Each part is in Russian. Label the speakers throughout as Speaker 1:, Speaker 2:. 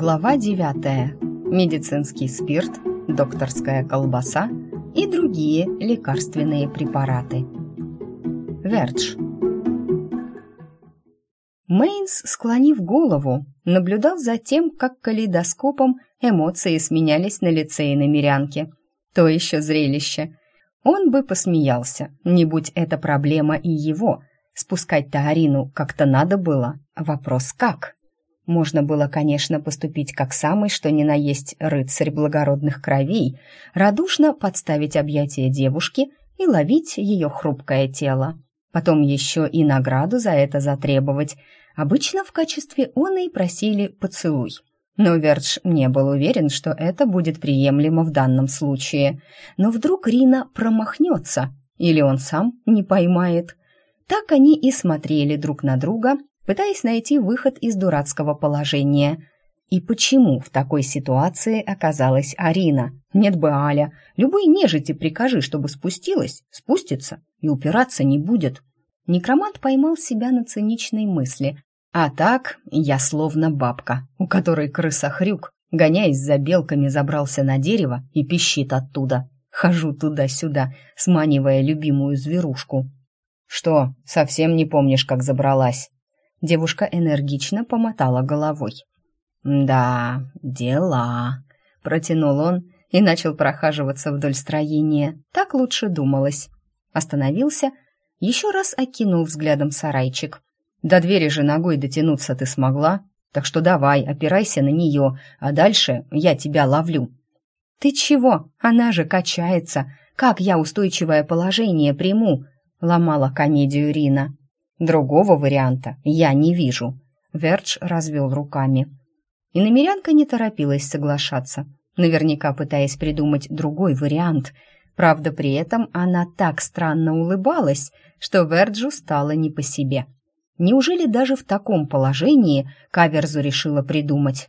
Speaker 1: Глава 9. Медицинский спирт, докторская колбаса и другие лекарственные препараты. Вердж. Мейнс, склонив голову, наблюдал за тем, как калейдоскопом эмоции сменялись на лице и на мирянке. То еще зрелище. Он бы посмеялся, не будь это проблема и его. Спускать-то Арину как-то надо было. Вопрос как? Можно было, конечно, поступить как самый, что ни на есть рыцарь благородных кровей, радушно подставить объятия девушки и ловить ее хрупкое тело. Потом еще и награду за это затребовать. Обычно в качестве он и просили поцелуй. Но Вердж не был уверен, что это будет приемлемо в данном случае. Но вдруг Рина промахнется, или он сам не поймает. Так они и смотрели друг на друга, пытаясь найти выход из дурацкого положения. И почему в такой ситуации оказалась Арина? Нет бы Аля. Любой нежити прикажи, чтобы спустилась, спустится и упираться не будет. Некромант поймал себя на циничной мысли. А так я словно бабка, у которой крыса-хрюк, гоняясь за белками, забрался на дерево и пищит оттуда. Хожу туда-сюда, сманивая любимую зверушку. «Что, совсем не помнишь, как забралась?» Девушка энергично помотала головой. «Да, дела», — протянул он и начал прохаживаться вдоль строения. Так лучше думалось. Остановился, еще раз окинул взглядом сарайчик. «До двери же ногой дотянуться ты смогла, так что давай, опирайся на нее, а дальше я тебя ловлю». «Ты чего? Она же качается. Как я устойчивое положение приму?» — ломала комедию Рина. Другого варианта я не вижу. Вердж развел руками. И намерянка не торопилась соглашаться, наверняка пытаясь придумать другой вариант. Правда, при этом она так странно улыбалась, что Верджу стало не по себе. Неужели даже в таком положении Каверзу решила придумать?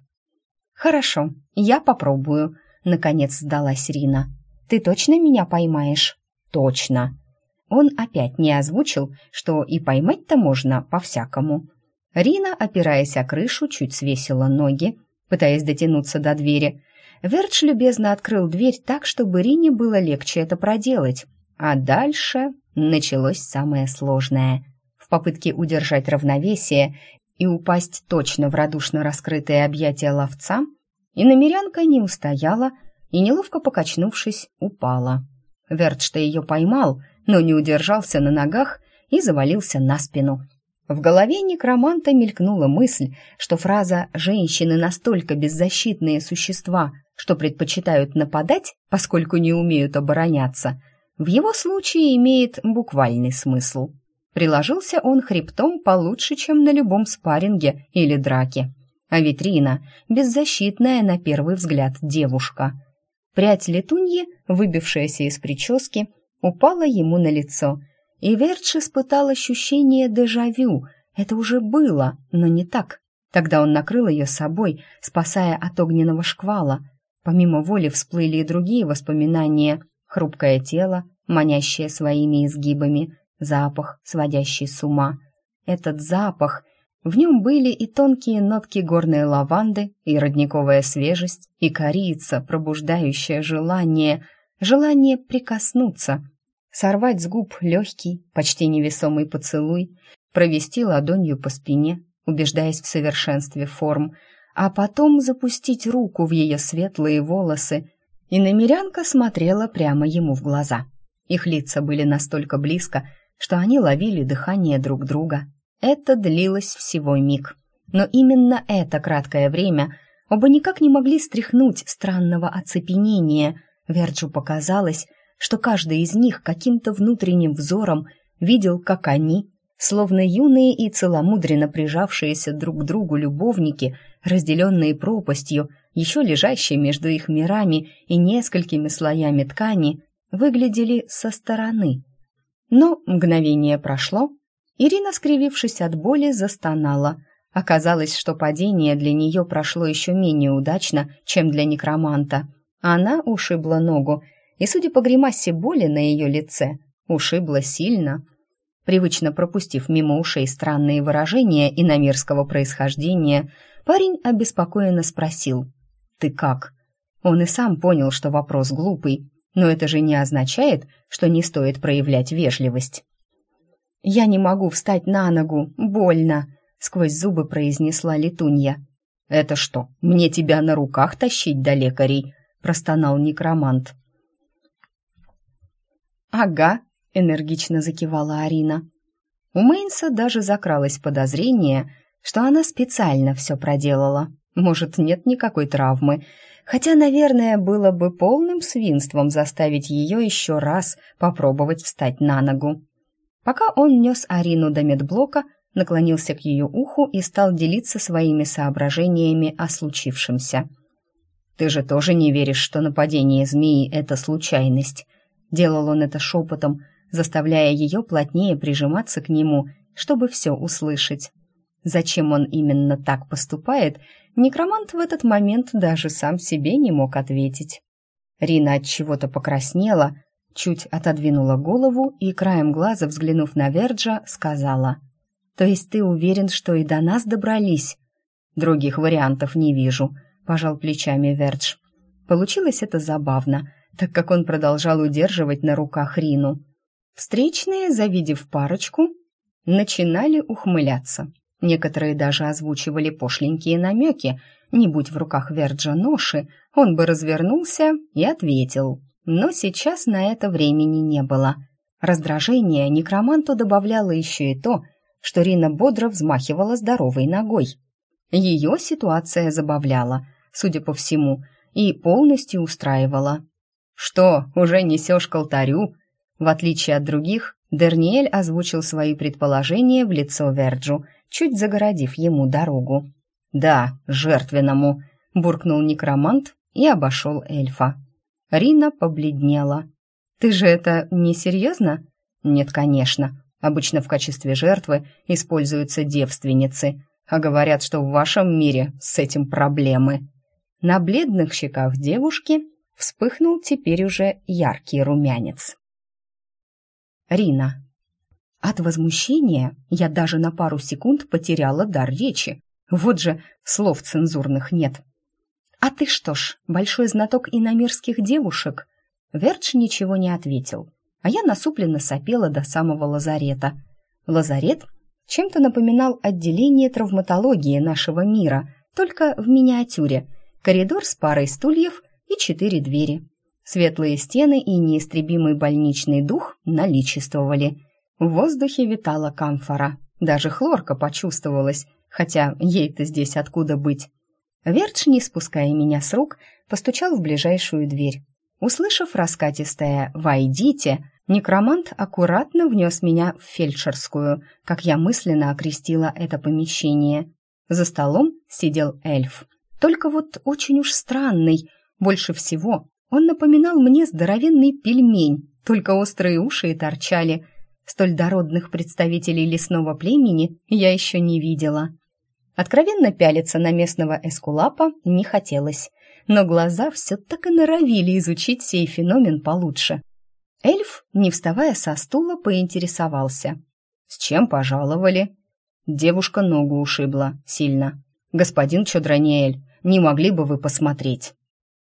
Speaker 1: «Хорошо, я попробую», — наконец сдалась Рина. «Ты точно меня поймаешь?» «Точно», он опять не озвучил, что и поймать-то можно по-всякому. Рина, опираясь о крышу, чуть свесила ноги, пытаясь дотянуться до двери. Вердж любезно открыл дверь так, чтобы Рине было легче это проделать. А дальше началось самое сложное. В попытке удержать равновесие и упасть точно в радушно раскрытые объятия ловца, иномерянка не устояла и, неловко покачнувшись, упала. Вердж-то ее поймал — но не удержался на ногах и завалился на спину. В голове некроманта мелькнула мысль, что фраза «женщины настолько беззащитные существа, что предпочитают нападать, поскольку не умеют обороняться», в его случае имеет буквальный смысл. Приложился он хребтом получше, чем на любом спарринге или драке. А витрина — беззащитная на первый взгляд девушка. Прядь летуньи, выбившаяся из прически, упала ему на лицо, и Вердж испытал ощущение дежавю. Это уже было, но не так. Тогда он накрыл ее собой, спасая от огненного шквала. Помимо воли всплыли и другие воспоминания. Хрупкое тело, манящее своими изгибами, запах, сводящий с ума. Этот запах... В нем были и тонкие нотки горной лаванды, и родниковая свежесть, и корица, пробуждающая желание — желание прикоснуться, сорвать с губ легкий, почти невесомый поцелуй, провести ладонью по спине, убеждаясь в совершенстве форм, а потом запустить руку в ее светлые волосы. И намерянка смотрела прямо ему в глаза. Их лица были настолько близко, что они ловили дыхание друг друга. Это длилось всего миг. Но именно это краткое время оба никак не могли стряхнуть странного оцепенения — Верджу показалось, что каждый из них каким-то внутренним взором видел, как они, словно юные и целомудренно прижавшиеся друг к другу любовники, разделенные пропастью, еще лежащей между их мирами и несколькими слоями ткани, выглядели со стороны. Но мгновение прошло, Ирина, скривившись от боли, застонала. Оказалось, что падение для нее прошло еще менее удачно, чем для некроманта — она ушибла ногу, и, судя по гримасе боли на ее лице, ушибла сильно. Привычно пропустив мимо ушей странные выражения иномерского происхождения, парень обеспокоенно спросил «Ты как?». Он и сам понял, что вопрос глупый, но это же не означает, что не стоит проявлять вежливость. «Я не могу встать на ногу, больно», — сквозь зубы произнесла летунья. «Это что, мне тебя на руках тащить до лекарей?» — простонал некромант. «Ага», — энергично закивала Арина. У Мейнса даже закралось подозрение, что она специально все проделала. Может, нет никакой травмы, хотя, наверное, было бы полным свинством заставить ее еще раз попробовать встать на ногу. Пока он нес Арину до медблока, наклонился к ее уху и стал делиться своими соображениями о случившемся. «Ты же тоже не веришь, что нападение змеи — это случайность?» Делал он это шепотом, заставляя ее плотнее прижиматься к нему, чтобы все услышать. Зачем он именно так поступает, некромант в этот момент даже сам себе не мог ответить. Рина от чего-то покраснела, чуть отодвинула голову и краем глаза, взглянув на Верджа, сказала: "То есть ты уверен, что и до нас добрались?" "Других вариантов не вижу", пожал плечами Вердж. Получилось это забавно, так как он продолжал удерживать на руках Рину. Встречные, завидев парочку, начинали ухмыляться. Некоторые даже озвучивали пошленькие намеки. Не будь в руках Верджа ноши, он бы развернулся и ответил. Но сейчас на это времени не было. Раздражение некроманту добавляло еще и то, что Рина бодро взмахивала здоровой ногой. Ее ситуация забавляла, судя по всему, и полностью устраивала. «Что, уже несешь к алтарю?» В отличие от других, Дерниэль озвучил свои предположения в лицо Верджу, чуть загородив ему дорогу. «Да, жертвенному», — буркнул некромант и обошел эльфа. Рина побледнела. «Ты же это не серьезно?» «Нет, конечно. Обычно в качестве жертвы используются девственницы, а говорят, что в вашем мире с этим проблемы». На бледных щеках девушки вспыхнул теперь уже яркий румянец. Рина. От возмущения я даже на пару секунд потеряла дар речи. Вот же слов цензурных нет. «А ты что ж, большой знаток иномирских девушек?» Вердж ничего не ответил, а я насупленно сопела до самого лазарета. Лазарет чем-то напоминал отделение травматологии нашего мира, только в миниатюре. Коридор с парой стульев и четыре двери. Светлые стены и неистребимый больничный дух наличествовали. В воздухе витала камфора. Даже хлорка почувствовалась, хотя ей-то здесь откуда быть. Вердж, не спуская меня с рук, постучал в ближайшую дверь. Услышав раскатистое «Войдите», некромант аккуратно внес меня в фельдшерскую, как я мысленно окрестила это помещение. За столом сидел эльф. Только вот очень уж странный. Больше всего он напоминал мне здоровенный пельмень, только острые уши и торчали. Столь дородных представителей лесного племени я еще не видела. Откровенно пялиться на местного эскулапа не хотелось, но глаза все так и норовили изучить сей феномен получше. Эльф, не вставая со стула, поинтересовался. «С чем пожаловали?» Девушка ногу ушибла сильно. «Господин Чодраниэль, не могли бы вы посмотреть?»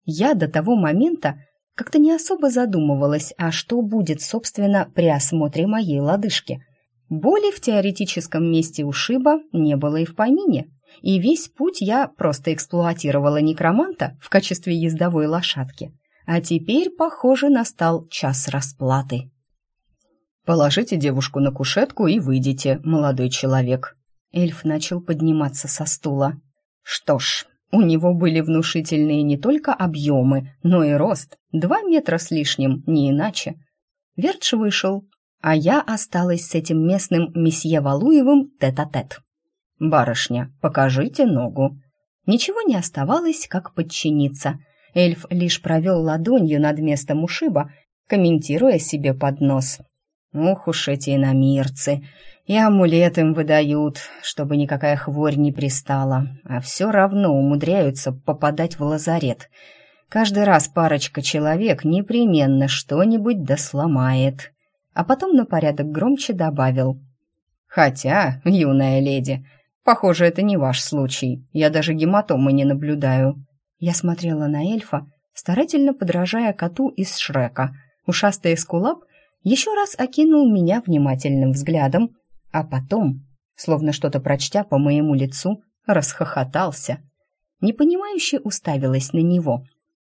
Speaker 1: Я до того момента как-то не особо задумывалась, а что будет, собственно, при осмотре моей лодыжки. Боли в теоретическом месте ушиба не было и в помине, и весь путь я просто эксплуатировала некроманта в качестве ездовой лошадки. А теперь, похоже, настал час расплаты. «Положите девушку на кушетку и выйдите, молодой человек». Эльф начал подниматься со стула. «Что ж, у него были внушительные не только объемы, но и рост. Два метра с лишним, не иначе. Вердж вышел, а я осталась с этим местным месье Валуевым тет-а-тет. «Барышня, покажите ногу». Ничего не оставалось, как подчиниться. Эльф лишь провел ладонью над местом ушиба, комментируя себе под нос. «Ух уж эти иномирцы! И амулет им выдают, чтобы никакая хворь не пристала, а все равно умудряются попадать в лазарет. Каждый раз парочка человек непременно что-нибудь досломает. а потом на порядок громче добавил. «Хотя, юная леди, похоже, это не ваш случай. Я даже гематомы не наблюдаю». Я смотрела на эльфа, старательно подражая коту из Шрека. Ушастый эскулап еще раз окинул меня внимательным взглядом, а потом, словно что-то прочтя по моему лицу, расхохотался. Непонимающе уставилась на него.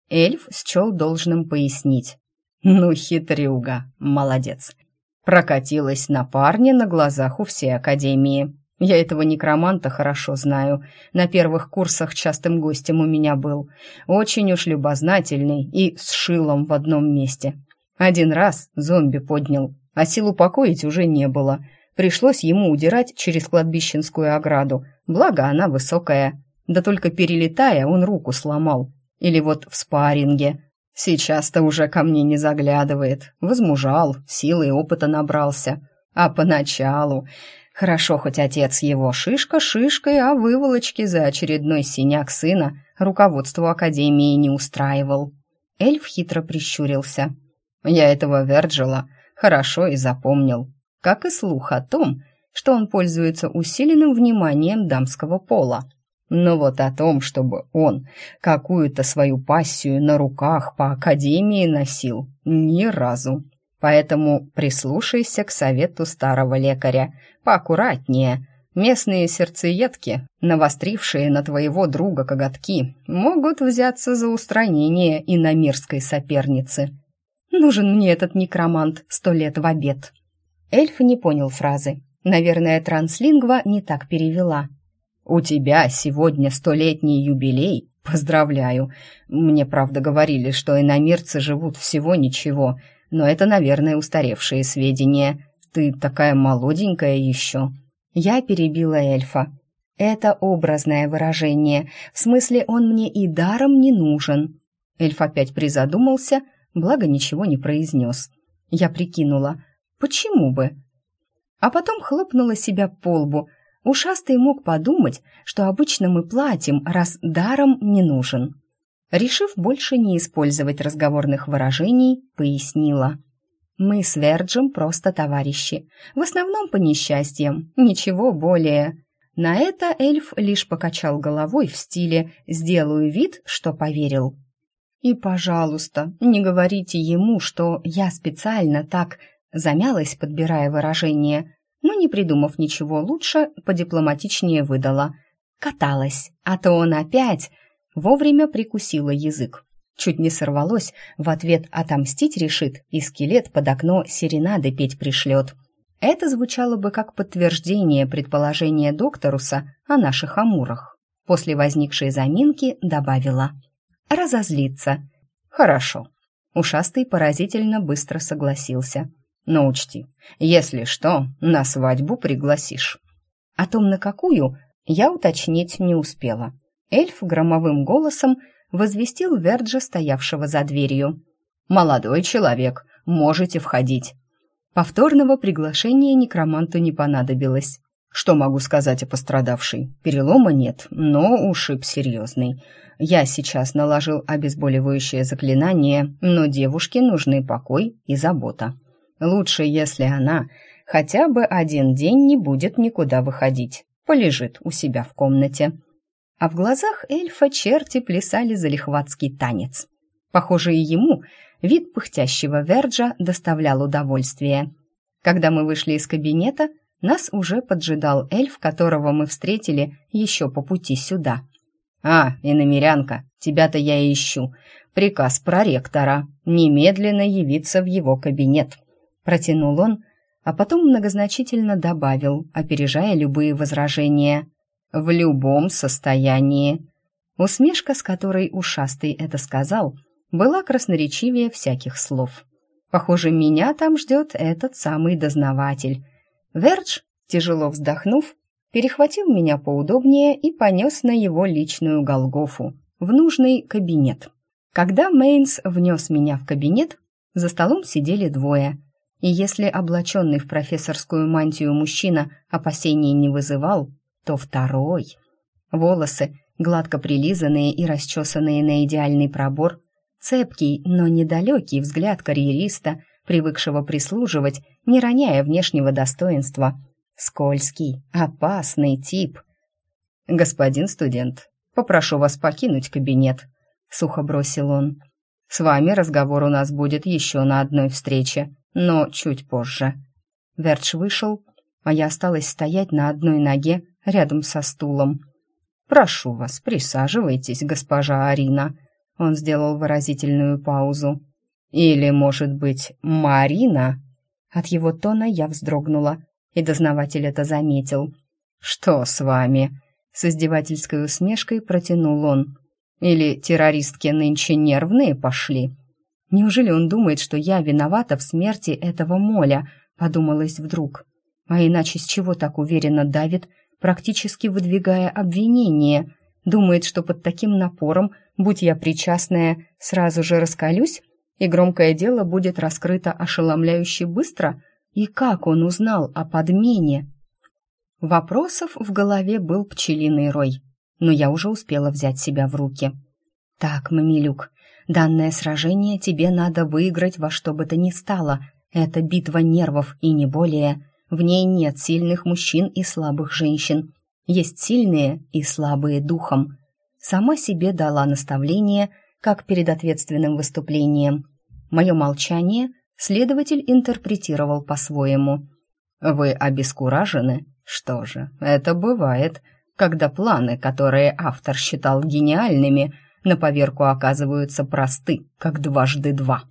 Speaker 1: Эльф счел должным пояснить. «Ну, хитрюга, молодец. Прокатилась на парне на глазах у всей Академии. Я этого некроманта хорошо знаю. На первых курсах частым гостем у меня был. Очень уж любознательный и с шилом в одном месте. Один раз зомби поднял, а сил упокоить уже не было. Пришлось ему удирать через кладбищенскую ограду, благо она высокая. Да только перелетая, он руку сломал. Или вот в спарринге. Сейчас-то уже ко мне не заглядывает. Возмужал, силы и опыта набрался. А поначалу... Хорошо, хоть отец его шишка шишкой, а выволочки за очередной синяк сына руководству Академии не устраивал. Эльф хитро прищурился. Я этого Верджила хорошо и запомнил, как и слух о том, что он пользуется усиленным вниманием дамского пола. Но вот о том, чтобы он какую-то свою пассию на руках по академии носил, ни разу. Поэтому прислушайся к совету старого лекаря, поаккуратнее. Местные сердцеедки, навострившие на твоего друга коготки, могут взяться за устранение иномирской соперницы. Нужен мне этот некромант сто лет в обед. Эльф не понял фразы. Наверное, транслингва не так перевела. «У тебя сегодня столетний юбилей. Поздравляю. Мне, правда, говорили, что иномирцы живут всего ничего, но это, наверное, устаревшие сведения. Ты такая молоденькая еще». Я перебила эльфа. «Это образное выражение. В смысле, он мне и даром не нужен». Эльф опять призадумался, благо ничего не произнес. Я прикинула, почему бы? А потом хлопнула себя по лбу – Ушастый мог подумать, что обычно мы платим, раз даром не нужен. Решив больше не использовать разговорных выражений, пояснила. «Мы с Верджем просто товарищи, в основном по несчастьям, ничего более». На это эльф лишь покачал головой в стиле «сделаю вид, что поверил». «И, пожалуйста, не говорите ему, что я специально так...» замялась, подбирая выражение, но, не придумав ничего лучше, подипломатичнее выдала. Каталась, а то он опять вовремя прикусила язык. Чуть не сорвалось, в ответ отомстить решит, и скелет под окно серенады петь пришлет. Это звучало бы как подтверждение предположения докторуса о наших амурах. После возникшей заминки добавила «разозлиться». «Хорошо». Ушастый поразительно быстро согласился. Но учти, если что, на свадьбу пригласишь. О том, на какую, я уточнить не успела. Эльф громовым голосом возвестил Верджа, стоявшего за дверью. «Молодой человек, можете входить». Повторного приглашения некроманту не понадобилось. Что могу сказать о пострадавшей? Перелома нет, но ушиб серьезный. Я сейчас наложил обезболивающее заклинание, но девушке нужны покой и забота. Лучше, если она хотя бы один день не будет никуда выходить, полежит у себя в комнате. А в глазах эльфа черти плясали залихватский танец. Похоже, и ему вид пыхтящего Верджа доставлял удовольствие. Когда мы вышли из кабинета, нас уже поджидал эльф, которого мы встретили еще по пути сюда. «А, иномерянка, тебя-то я ищу. Приказ проректора. Немедленно явиться в его кабинет», Протянул он, а потом многозначительно добавил, опережая любые возражения. «В любом состоянии». Усмешка, с которой ушастый это сказал, была красноречивее всяких слов. Похоже, меня там ждет этот самый дознаватель. Вердж, тяжело вздохнув, перехватил меня поудобнее и понес на его личную Голгофу, в нужный кабинет. Когда Мейнс внес меня в кабинет, за столом сидели двое — и если облаченный в профессорскую мантию мужчина опасений не вызывал, то второй... Волосы, гладко прилизанные и расчесанные на идеальный пробор, цепкий, но недалекий взгляд карьериста, привыкшего прислуживать, не роняя внешнего достоинства. Скользкий, опасный тип. «Господин студент, попрошу вас покинуть кабинет», — сухо бросил он. «С вами разговор у нас будет еще на одной встрече, но чуть позже». Вердж вышел, а я осталась стоять на одной ноге рядом со стулом. «Прошу вас, присаживайтесь, госпожа Арина», — он сделал выразительную паузу. «Или, может быть, Марина?» От его тона я вздрогнула, и дознаватель это заметил. «Что с вами?» — с издевательской усмешкой протянул он. «Или террористки нынче нервные пошли?» «Неужели он думает, что я виновата в смерти этого моля?» — подумалось вдруг. «А иначе с чего так уверенно давит, практически выдвигая обвинение? Думает, что под таким напором, будь я причастная, сразу же раскалюсь?» и громкое дело будет раскрыто ошеломляюще быстро? И как он узнал о подмене? Вопросов в голове был пчелиный рой, но я уже успела взять себя в руки. «Так, Мамилюк, данное сражение тебе надо выиграть во что бы то ни стало. Это битва нервов и не более. В ней нет сильных мужчин и слабых женщин. Есть сильные и слабые духом». Сама себе дала наставление – как перед ответственным выступлением. Мое молчание следователь интерпретировал по-своему. «Вы обескуражены? Что же, это бывает, когда планы, которые автор считал гениальными, на поверку оказываются просты, как дважды два».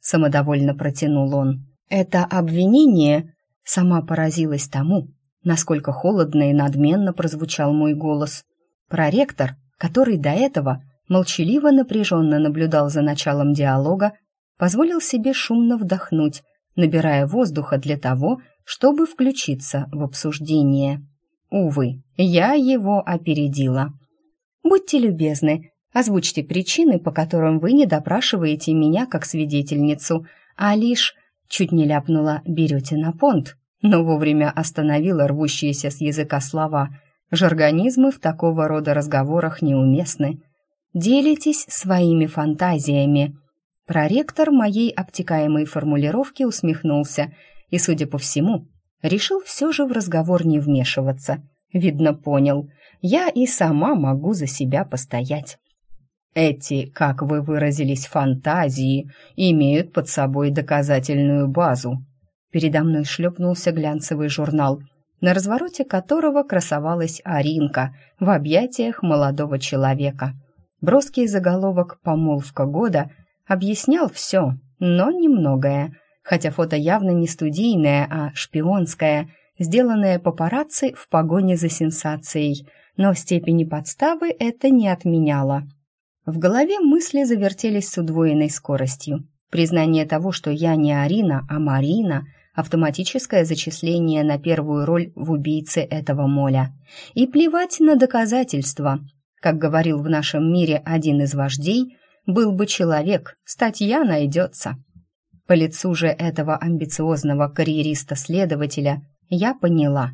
Speaker 1: Самодовольно протянул он. Это обвинение сама поразилась тому, насколько холодно и надменно прозвучал мой голос. Проректор, который до этого молчаливо напряженно наблюдал за началом диалога, позволил себе шумно вдохнуть, набирая воздуха для того, чтобы включиться в обсуждение. Увы, я его опередила. «Будьте любезны, озвучьте причины, по которым вы не допрашиваете меня как свидетельницу, а лишь, чуть не ляпнула, берете на понт, но вовремя остановила рвущиеся с языка слова. Жаргонизмы в такого рода разговорах неуместны делитесь своими фантазиями». Проректор моей обтекаемой формулировки усмехнулся и, судя по всему, решил все же в разговор не вмешиваться. Видно, понял, я и сама могу за себя постоять. Эти, как вы выразились, фантазии имеют под собой доказательную базу. Передо мной шлепнулся глянцевый журнал, на развороте которого красовалась Аринка в объятиях молодого человека — Броский заголовок «Помолвка года» объяснял все, но немногое, хотя фото явно не студийное, а шпионское, сделанное папарацци в погоне за сенсацией, но степени подставы это не отменяло. В голове мысли завертелись с удвоенной скоростью. Признание того, что я не Арина, а Марина, автоматическое зачисление на первую роль в убийце этого моля. И плевать на доказательства, как говорил в нашем мире один из вождей, был бы человек, статья найдется. По лицу же этого амбициозного карьериста-следователя я поняла.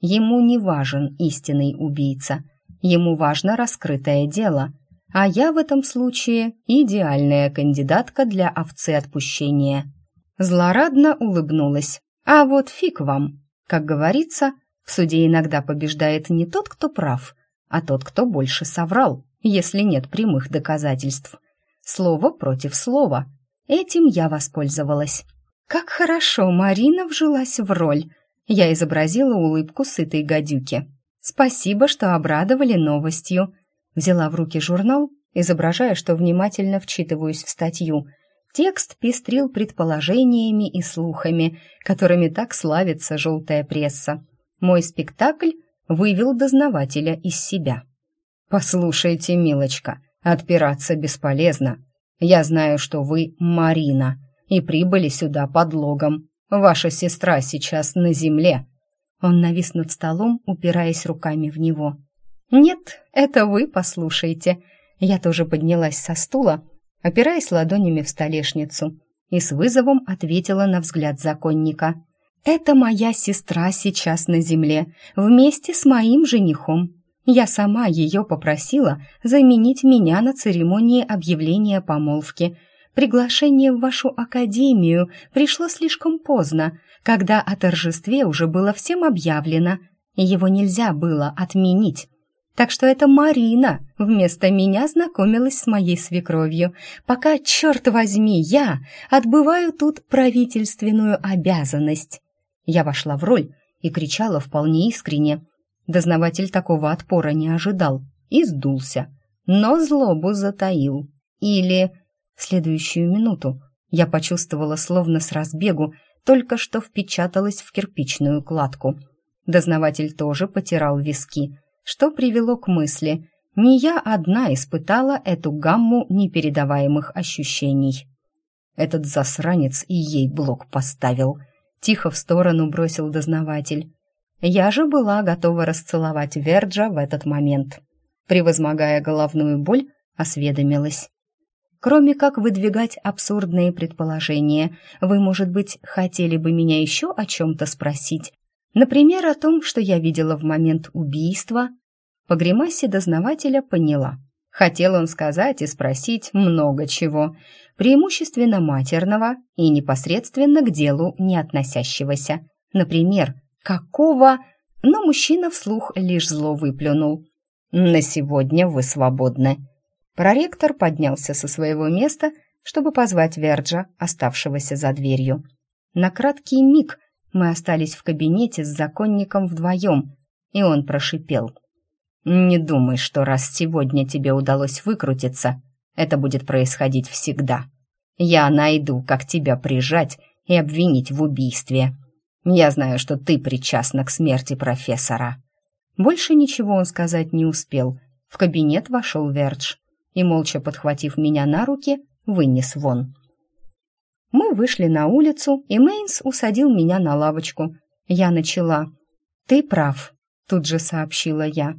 Speaker 1: Ему не важен истинный убийца, ему важно раскрытое дело, а я в этом случае идеальная кандидатка для овцы отпущения. Злорадно улыбнулась. А вот фиг вам. Как говорится, в суде иногда побеждает не тот, кто прав, а тот, кто больше соврал, если нет прямых доказательств. Слово против слова. Этим я воспользовалась. Как хорошо Марина вжилась в роль. Я изобразила улыбку сытой гадюки. Спасибо, что обрадовали новостью. Взяла в руки журнал, изображая, что внимательно вчитываюсь в статью. Текст пестрил предположениями и слухами, которыми так славится желтая пресса. Мой спектакль вывел дознавателя из себя. «Послушайте, милочка, отпираться бесполезно. Я знаю, что вы Марина и прибыли сюда под логом. Ваша сестра сейчас на земле». Он навис над столом, упираясь руками в него. «Нет, это вы послушайте». Я тоже поднялась со стула, опираясь ладонями в столешницу, и с вызовом ответила на взгляд законника. Это моя сестра сейчас на земле, вместе с моим женихом. Я сама ее попросила заменить меня на церемонии объявления помолвки. Приглашение в вашу академию пришло слишком поздно, когда о торжестве уже было всем объявлено, его нельзя было отменить. Так что это Марина вместо меня знакомилась с моей свекровью, пока, черт возьми, я отбываю тут правительственную обязанность. Я вошла в роль и кричала вполне искренне. Дознаватель такого отпора не ожидал и сдулся, но злобу затаил. Или в следующую минуту я почувствовала словно с разбегу, только что впечаталась в кирпичную кладку. Дознаватель тоже потирал виски, что привело к мысли. Не я одна испытала эту гамму непередаваемых ощущений. Этот засранец и ей блок поставил. Тихо в сторону бросил дознаватель. Я же была готова расцеловать Верджа в этот момент. Превозмогая головную боль, осведомилась. Кроме как выдвигать абсурдные предположения, вы, может быть, хотели бы меня еще о чем-то спросить? Например, о том, что я видела в момент убийства? По гримасе дознавателя поняла. Хотел он сказать и спросить много чего, преимущественно матерного и непосредственно к делу не относящегося. Например, какого... Но мужчина вслух лишь зло выплюнул. «На сегодня вы свободны», Проректор поднялся со своего места, чтобы позвать Верджа, оставшегося за дверью. На краткий миг мы остались в кабинете с законником вдвоем, и он прошипел. «Не думай, что раз сегодня тебе удалось выкрутиться, это будет происходить всегда. Я найду, как тебя прижать и обвинить в убийстве. Я знаю, что ты причастна к смерти профессора». Больше ничего он сказать не успел. В кабинет вошел Вердж и, молча подхватив меня на руки, вынес вон. Мы вышли на улицу, и Мейнс усадил меня на лавочку. Я начала. «Ты прав», — тут же сообщила я.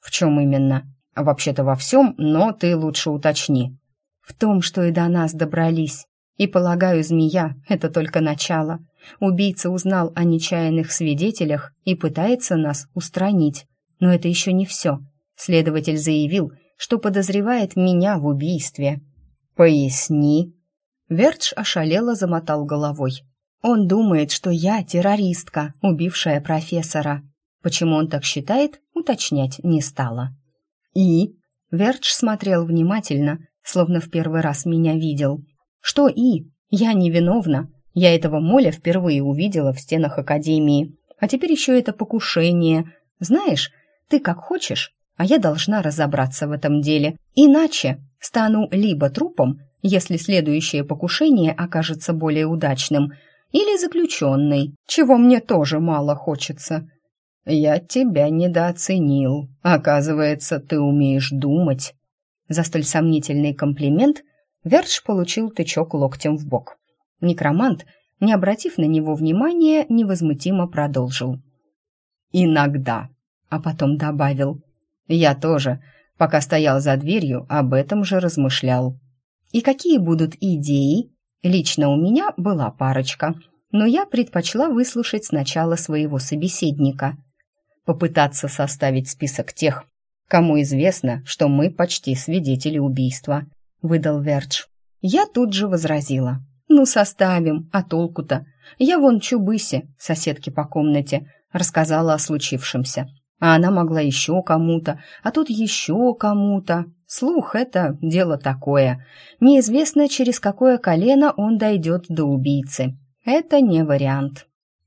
Speaker 1: «В чем именно?» «Вообще-то во всем, но ты лучше уточни». «В том, что и до нас добрались. И, полагаю, змея — это только начало. Убийца узнал о нечаянных свидетелях и пытается нас устранить. Но это еще не все. Следователь заявил, что подозревает меня в убийстве. Поясни. Вертш ошалело замотал головой. Он думает, что я террористка, убившая профессора. Почему он так считает, уточнять не стала. И Вертш смотрел внимательно, словно в первый раз меня видел. Что и? Я невиновна. Я этого моля впервые увидела в стенах академии. А теперь еще это покушение. Знаешь, ты как хочешь, а я должна разобраться в этом деле. Иначе стану либо трупом, если следующее покушение окажется более удачным, или заключенной, чего мне тоже мало хочется. Я тебя недооценил. Оказывается, ты умеешь думать. За столь сомнительный комплимент Вердж получил тычок локтем в бок. Некромант, не обратив на него внимания, невозмутимо продолжил. «Иногда», а потом добавил, я тоже, пока стоял за дверью, об этом же размышлял. И какие будут идеи? Лично у меня была парочка, но я предпочла выслушать сначала своего собеседника. Попытаться составить список тех, кому известно, что мы почти свидетели убийства, выдал Вердж. Я тут же возразила. Ну, составим, а толку-то? Я вон Чубысе, соседке по комнате, рассказала о случившемся а она могла еще кому-то, а тут еще кому-то. Слух — это дело такое. Неизвестно, через какое колено он дойдет до убийцы. Это не вариант.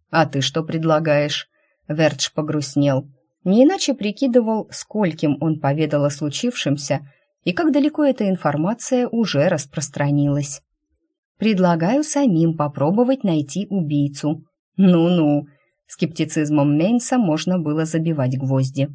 Speaker 1: «А ты что предлагаешь?» Вердж погрустнел. Не иначе прикидывал, скольким он поведал о случившемся и как далеко эта информация уже распространилась. «Предлагаю самим попробовать найти убийцу». «Ну-ну», Скептицизмом Мейнса можно было забивать гвозди.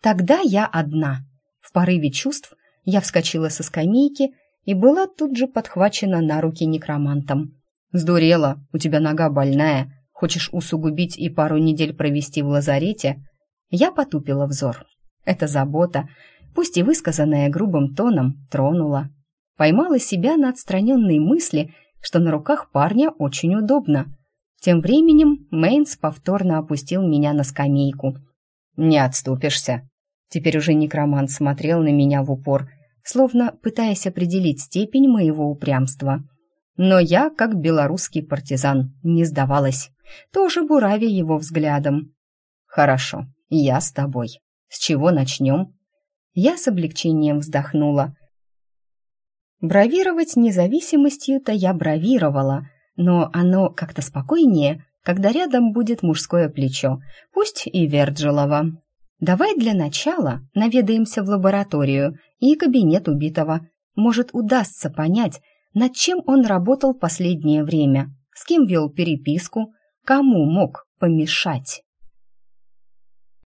Speaker 1: Тогда я одна. В порыве чувств я вскочила со скамейки и была тут же подхвачена на руки некромантом. «Сдурела, у тебя нога больная. Хочешь усугубить и пару недель провести в лазарете?» Я потупила взор. Эта забота, пусть и высказанная грубым тоном, тронула. Поймала себя на отстраненной мысли, что на руках парня очень удобно. Тем временем Мейнс повторно опустил меня на скамейку. «Не отступишься». Теперь уже некромант смотрел на меня в упор, словно пытаясь определить степень моего упрямства. Но я, как белорусский партизан, не сдавалась. Тоже буравя его взглядом. «Хорошо, я с тобой. С чего начнем?» Я с облегчением вздохнула. Бравировать независимостью-то я бравировала, но оно как-то спокойнее, когда рядом будет мужское плечо, пусть и Верджилова. Давай для начала наведаемся в лабораторию и кабинет убитого. Может, удастся понять, над чем он работал последнее время, с кем вел переписку, кому мог помешать.